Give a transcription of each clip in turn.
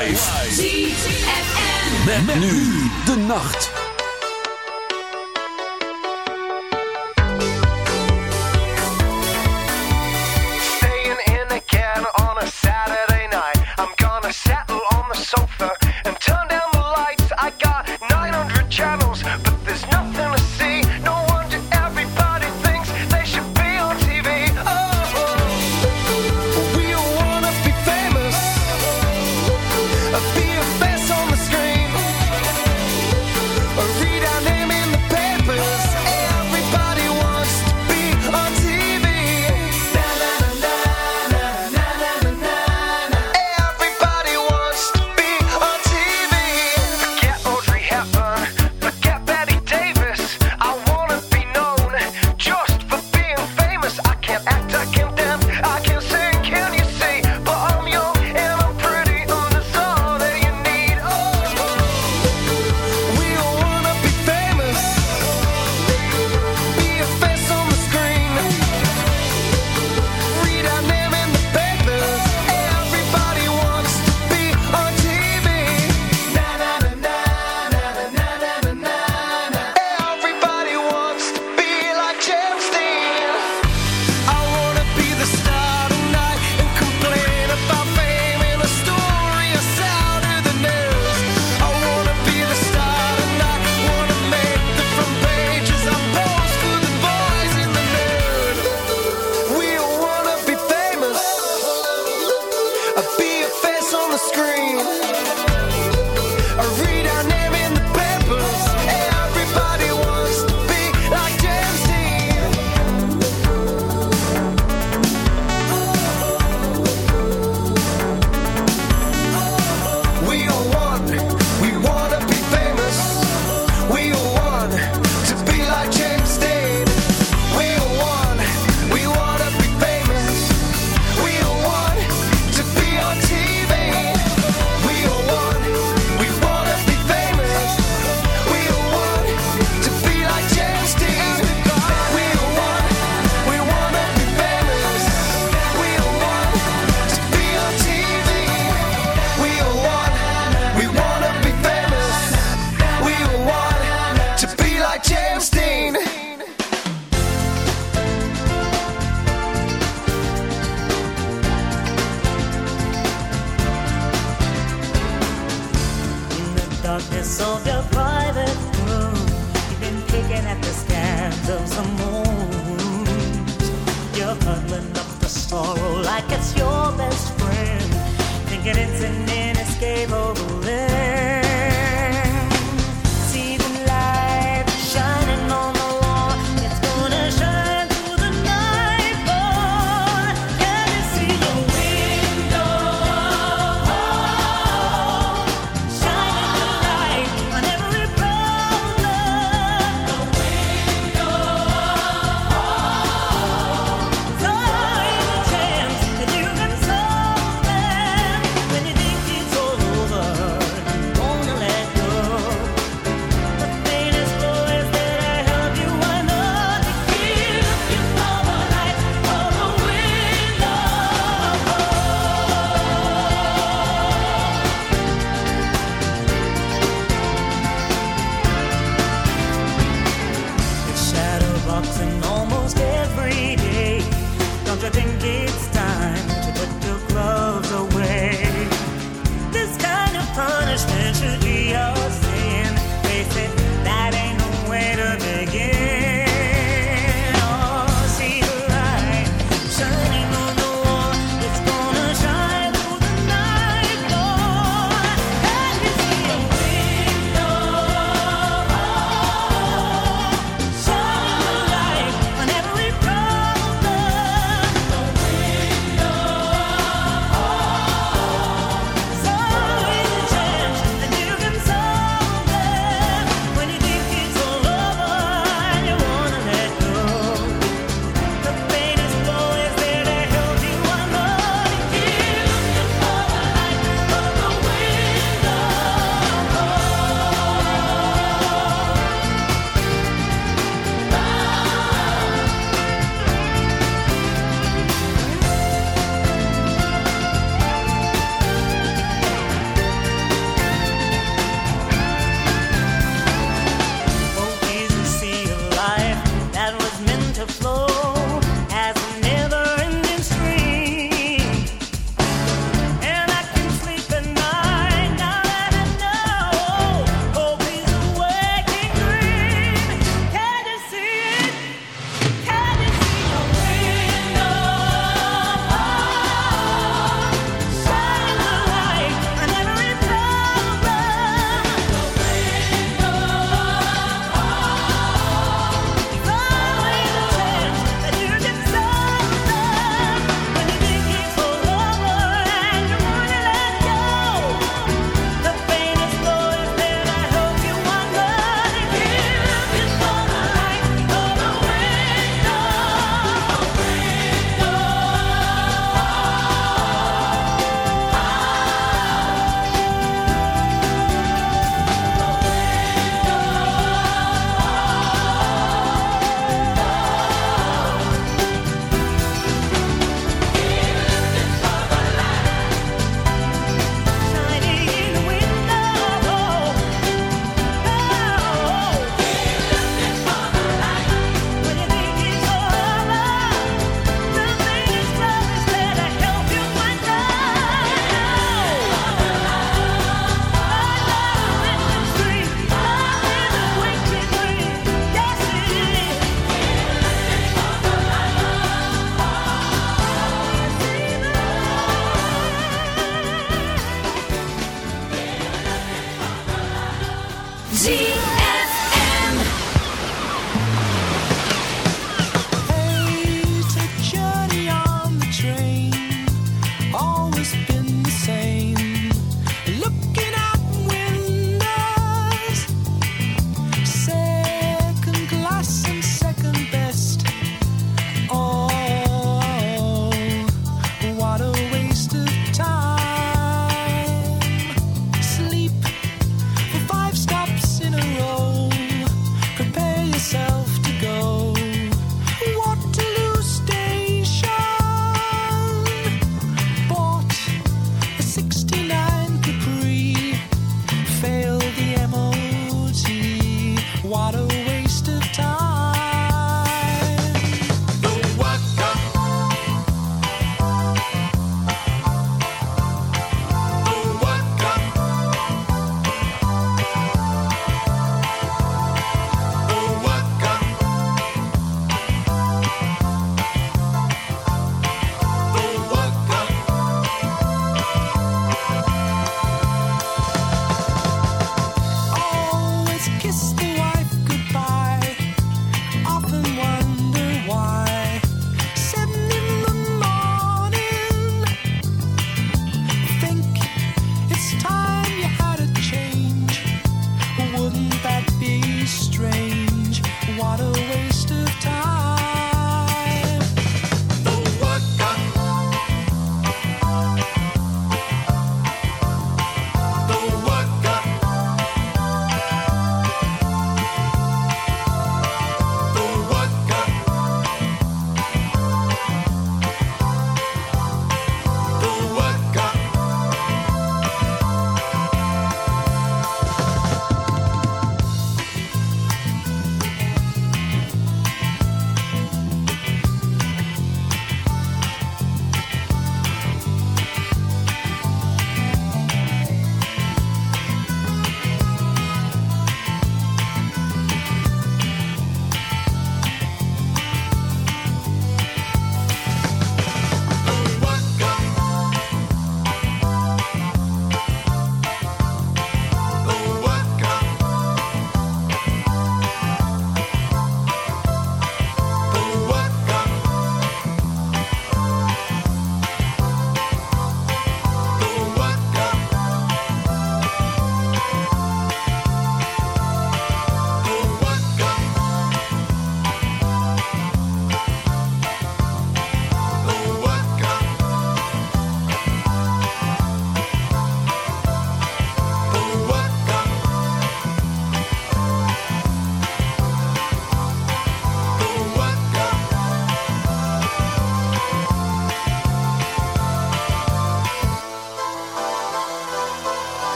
live. Met, met nu de nacht.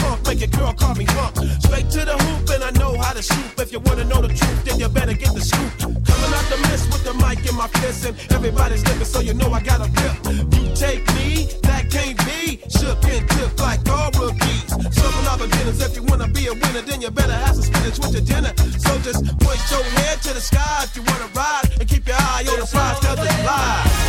Punk. Make your girl call me punk. Straight to the hoop, and I know how to shoot. If you wanna know the truth, then you better get the scoop. Coming out the mist with the mic in my fist, and everybody's looking, so you know I got a grip. You take me, that can't be. Shook and tipped like all rookies. Serving all beginners. If you wanna be a winner, then you better have some spinach with your dinner. So just point your head to the sky if you wanna ride, and keep your eye on the prize, cause it's live.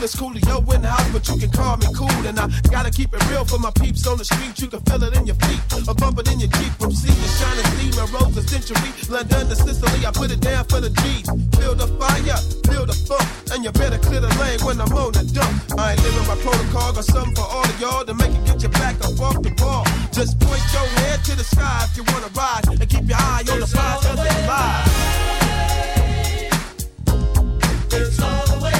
name is Coolio in the house, but you can call me cool. And I gotta keep it real for my peeps on the street. You can feel it in your feet, a bump it in your Jeep from sea to shining steam and rose a century. London to Sicily, I put it down for the G's. Build the fire, build the funk, and you better clear the lane when I'm on the dump. I ain't living by protocol, got something for all of y'all to make it get your back up off the ball. Just point your head to the sky if you wanna ride, and keep your eye on it's the prize 'cause it's live. It's all the way.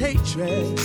Hatred,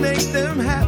make them happy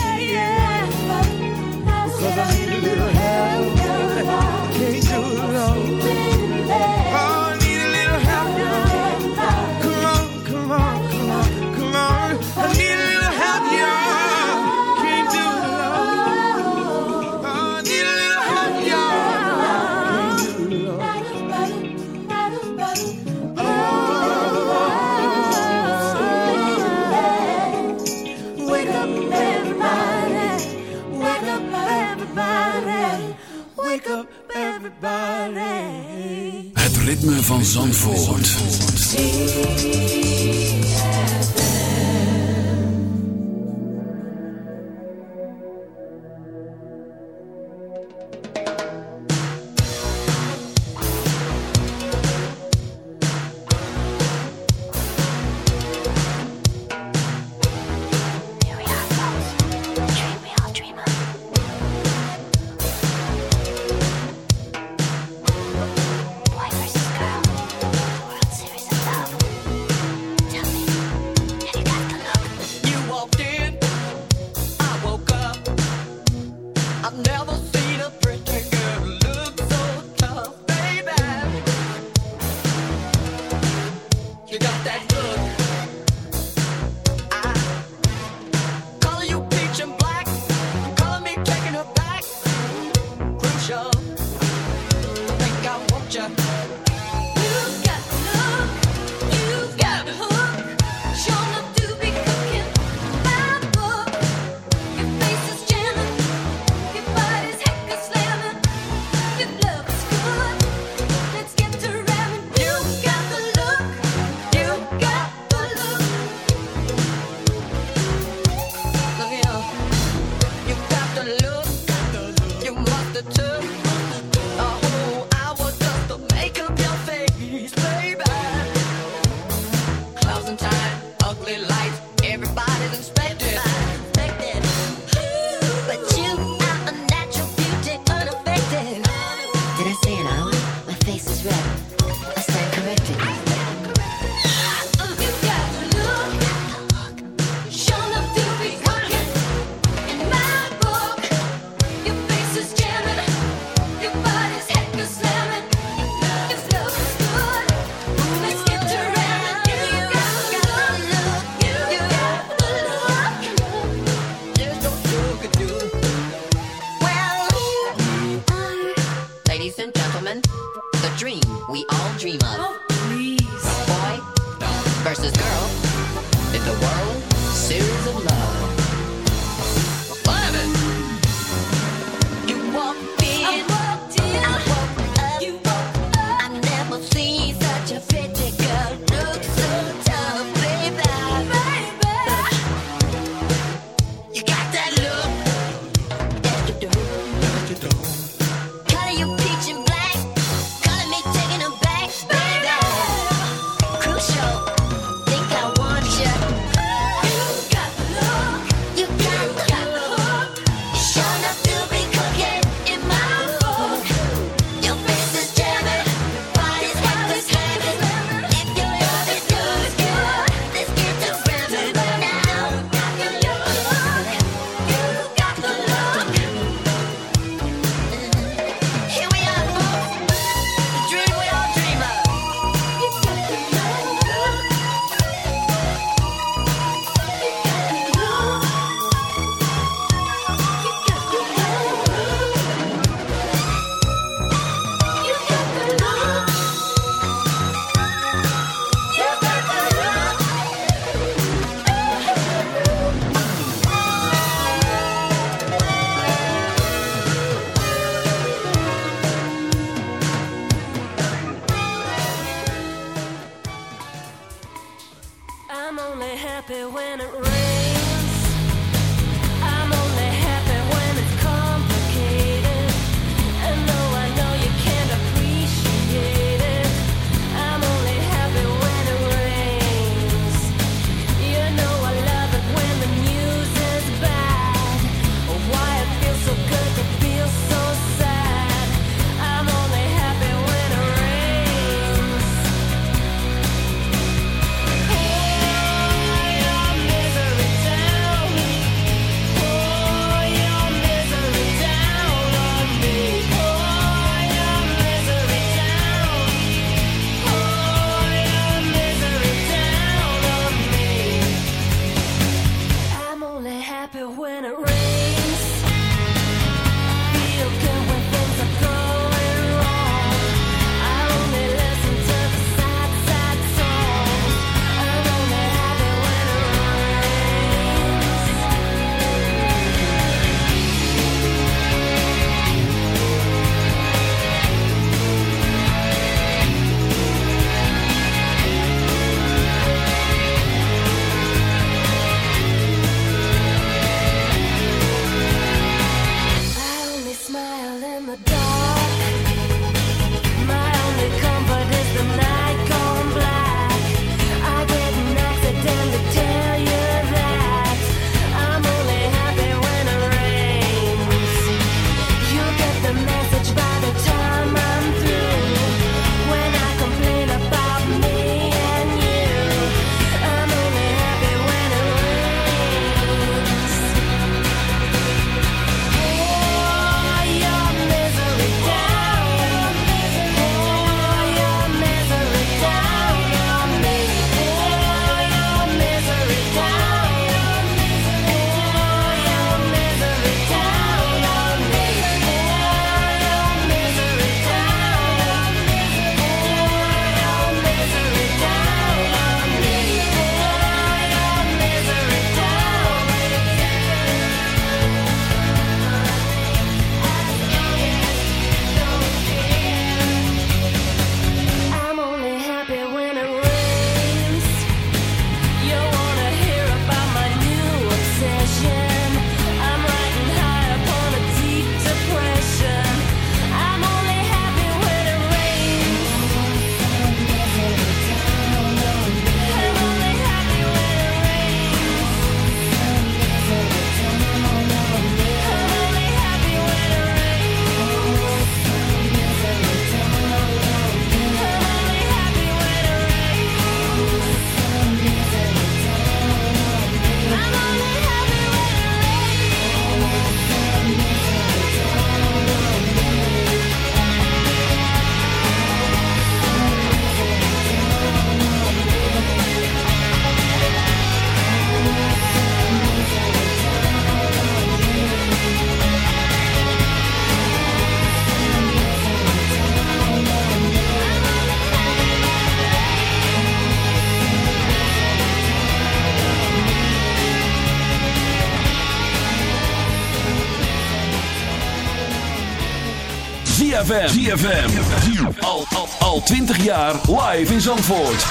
ZFM. ZFM. Al, al, al 20 jaar live in Zandvoort.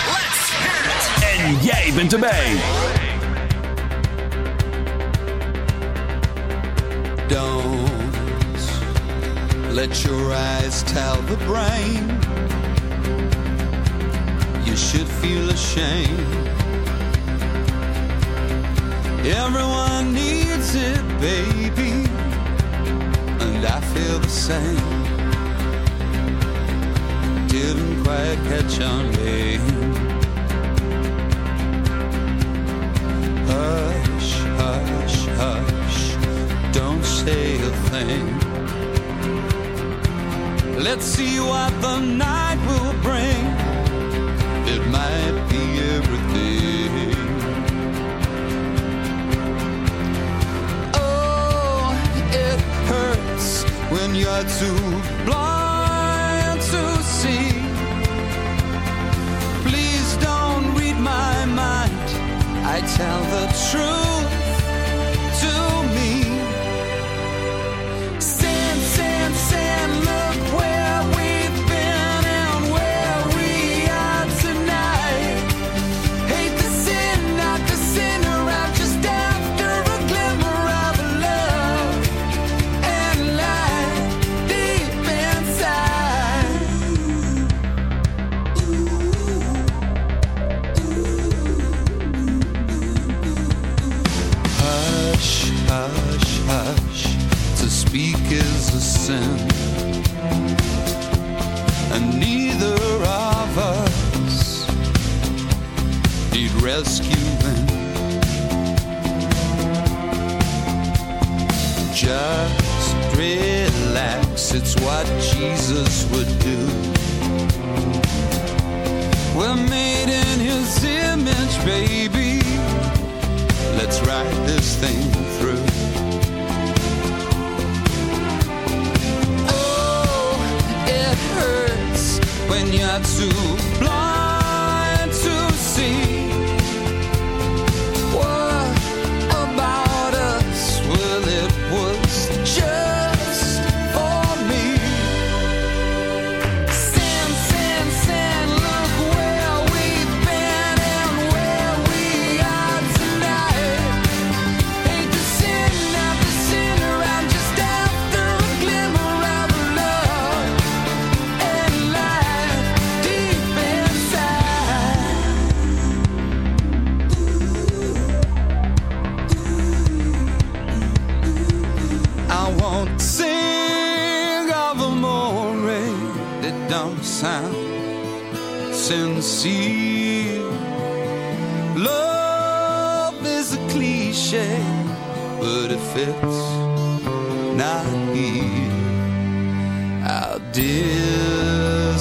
En jij bent erbij. Don't let your eyes tell the brain. You should feel ashamed. Everyone needs it, baby. And I feel the same. flag catch on me. Hush, hush, hush, don't say a thing. Let's see what the night will bring. It might be everything. Oh, it hurts when you're too blind to see I tell the truth. disappear.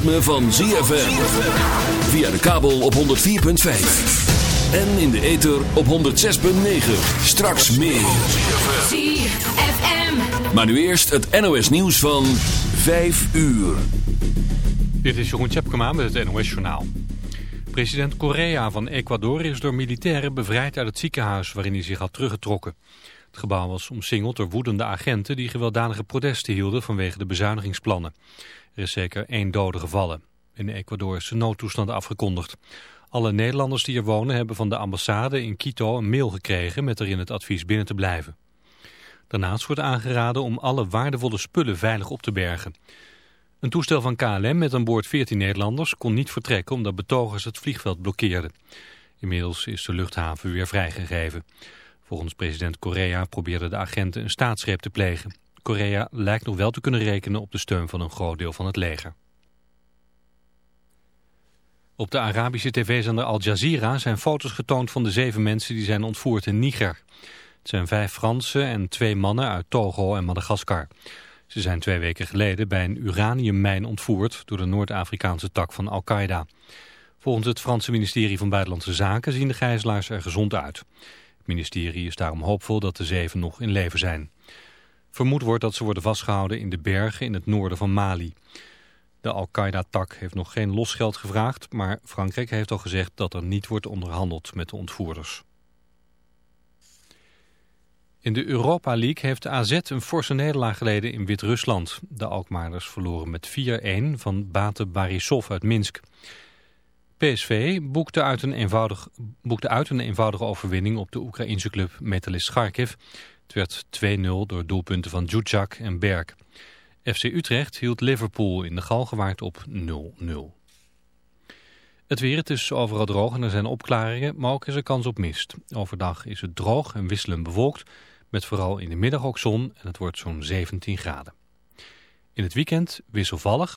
Ritme van ZFM. Via de kabel op 104.5. En in de ether op 106.9. Straks meer. ZFM. Maar nu eerst het NOS nieuws van 5 uur. Dit is Jeroen Tjepkema met het NOS Journaal. President Correa van Ecuador is door militairen bevrijd uit het ziekenhuis waarin hij zich had teruggetrokken. Het gebouw was omsingeld door woedende agenten die gewelddadige protesten hielden vanwege de bezuinigingsplannen. Er is zeker één dode gevallen. In Ecuador is de noodtoestand afgekondigd. Alle Nederlanders die er wonen hebben van de ambassade in Quito een mail gekregen met erin het advies binnen te blijven. Daarnaast wordt aangeraden om alle waardevolle spullen veilig op te bergen. Een toestel van KLM met aan boord 14 Nederlanders kon niet vertrekken omdat betogers het vliegveld blokkeerden. Inmiddels is de luchthaven weer vrijgegeven. Volgens president Correa probeerden de agenten een staatsgreep te plegen. Korea lijkt nog wel te kunnen rekenen op de steun van een groot deel van het leger. Op de Arabische tv-zender Al Jazeera zijn foto's getoond van de zeven mensen die zijn ontvoerd in Niger. Het zijn vijf Fransen en twee mannen uit Togo en Madagaskar. Ze zijn twee weken geleden bij een uraniummijn ontvoerd door de Noord-Afrikaanse tak van Al-Qaeda. Volgens het Franse ministerie van Buitenlandse Zaken zien de gijzelaars er gezond uit. Het ministerie is daarom hoopvol dat de zeven nog in leven zijn. Vermoed wordt dat ze worden vastgehouden in de bergen in het noorden van Mali. De Al-Qaeda-tak heeft nog geen losgeld gevraagd, maar Frankrijk heeft al gezegd dat er niet wordt onderhandeld met de ontvoerders. In de Europa League heeft AZ een forse nederlaag geleden in Wit-Rusland. De Alkmaarders verloren met 4-1 van Bate Barisov uit Minsk. PSV boekte uit, een eenvoudig, boekte uit een eenvoudige overwinning op de Oekraïense club Metalist Kharkiv. Het werd 2-0 door doelpunten van Djudjak en Berg. FC Utrecht hield Liverpool in de Galgenwaard op 0-0. Het weer, het is overal droog en er zijn opklaringen, maar ook is er kans op mist. Overdag is het droog en wisselend bewolkt, met vooral in de middag ook zon en het wordt zo'n 17 graden. In het weekend wisselvallig,